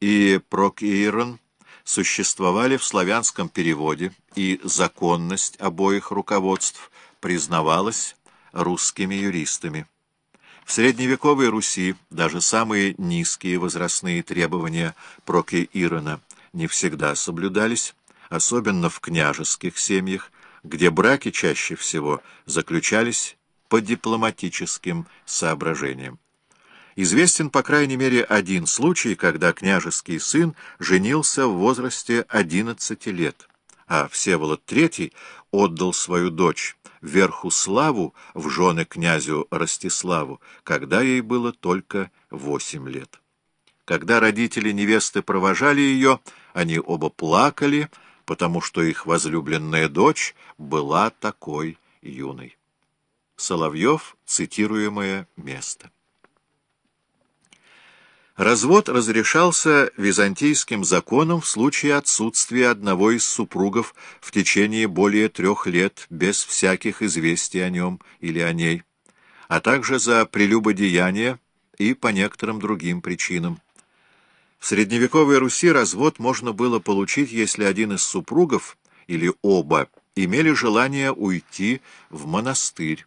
и прокиирон существовали в славянском переводе, и законность обоих руководств признавалась русскими юристами. В средневековой Руси даже самые низкие возрастные требования прокиирона не всегда соблюдались, особенно в княжеских семьях, где браки чаще всего заключались по дипломатическим соображениям. Известен, по крайней мере, один случай, когда княжеский сын женился в возрасте 11 лет, а Всеволод III отдал свою дочь Верхуславу в жены князю Ростиславу, когда ей было только 8 лет. Когда родители невесты провожали ее, они оба плакали, потому что их возлюбленная дочь была такой юной. Соловьев, цитируемое место. Развод разрешался византийским законом в случае отсутствия одного из супругов в течение более трех лет без всяких известий о нем или о ней, а также за прелюбодеяние и по некоторым другим причинам. В средневековой Руси развод можно было получить, если один из супругов или оба имели желание уйти в монастырь.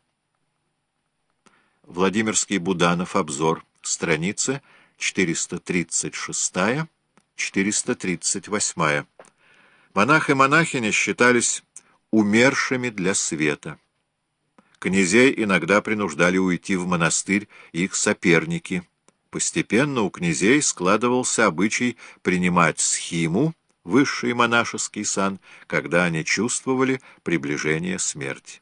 Владимирский Буданов, обзор, страница 436-438. Монах и монахиня считались умершими для света. Князей иногда принуждали уйти в монастырь их соперники. Постепенно у князей складывался обычай принимать схиму, высший монашеский сан, когда они чувствовали приближение смерти.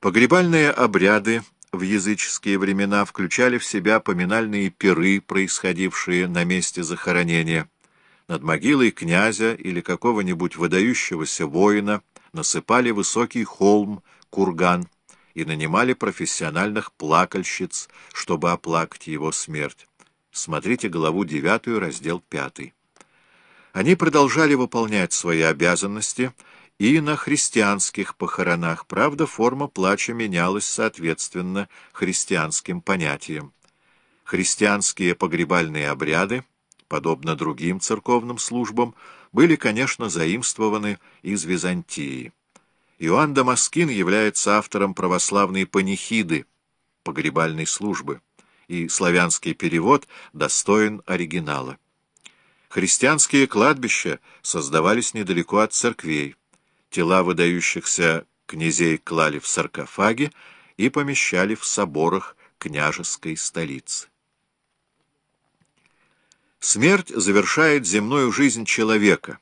Погребальные обряды в языческие времена включали в себя поминальные пиры, происходившие на месте захоронения. Над могилой князя или какого-нибудь выдающегося воина насыпали высокий холм, курган, и нанимали профессиональных плакальщиц, чтобы оплакать его смерть. Смотрите главу 9, раздел 5. Они продолжали выполнять свои обязанности и на христианских похоронах, правда, форма плача менялась соответственно христианским понятиям. Христианские погребальные обряды, подобно другим церковным службам, были, конечно, заимствованы из Византии. Иоанн Дамаскин является автором православной панихиды, погребальной службы, и славянский перевод достоин оригинала. Христианские кладбища создавались недалеко от церквей. Тела выдающихся князей клали в саркофаги и помещали в соборах княжеской столицы. Смерть завершает земную жизнь человека,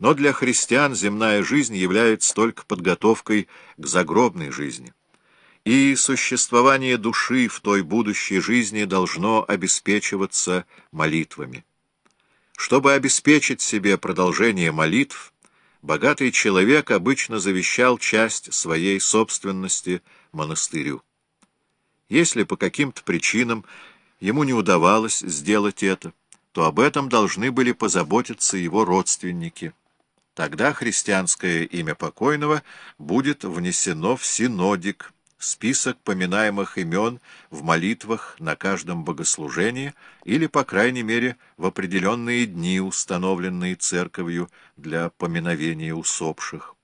но для христиан земная жизнь является только подготовкой к загробной жизни. И существование души в той будущей жизни должно обеспечиваться молитвами. Чтобы обеспечить себе продолжение молитв, богатый человек обычно завещал часть своей собственности монастырю. Если по каким-то причинам ему не удавалось сделать это, то об этом должны были позаботиться его родственники. Тогда христианское имя покойного будет внесено в синодик, список поминаемых имен в молитвах на каждом богослужении или, по крайней мере, в определенные дни, установленные церковью для поминовения усопших.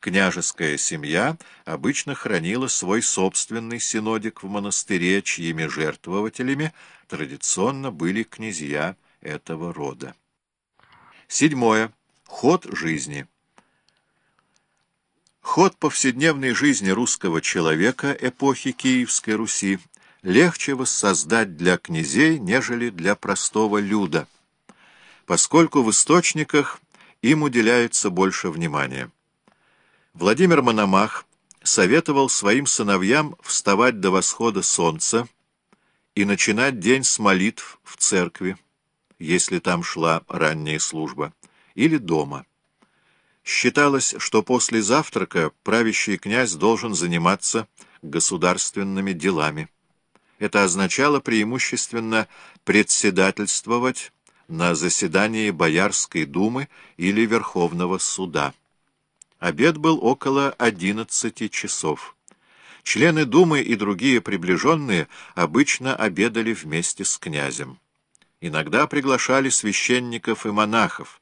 Княжеская семья обычно хранила свой собственный синодик в монастыре, чьими жертвователями традиционно были князья этого рода. Седьмое. Ход жизни. Ход повседневной жизни русского человека эпохи Киевской Руси легче воссоздать для князей, нежели для простого люда, поскольку в источниках им уделяется больше внимания. Владимир Мономах советовал своим сыновьям вставать до восхода солнца и начинать день с молитв в церкви, если там шла ранняя служба, или дома. Считалось, что после завтрака правящий князь должен заниматься государственными делами. Это означало преимущественно председательствовать на заседании Боярской думы или Верховного суда. Обед был около 11 часов. Члены думы и другие приближенные обычно обедали вместе с князем. Иногда приглашали священников и монахов,